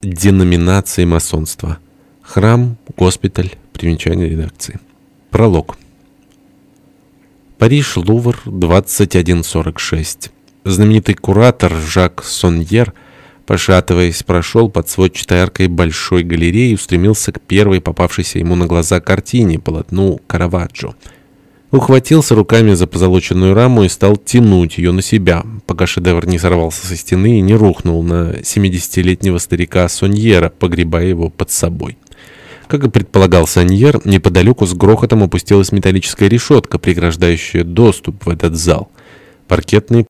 Деноминации масонства. Храм, госпиталь, примечание редакции. Пролог. Париж, Лувр, 2146. Знаменитый куратор Жак Соньер, пошатываясь, прошел под сводчатой аркой большой галереи и устремился к первой попавшейся ему на глаза картине, полотну Караваджо ухватился руками за позолоченную раму и стал тянуть ее на себя, пока шедевр не сорвался со стены и не рухнул на 70-летнего старика Соньера, погребая его под собой. Как и предполагал Соньер, неподалеку с грохотом опустилась металлическая решетка, преграждающая доступ в этот зал. Паркетный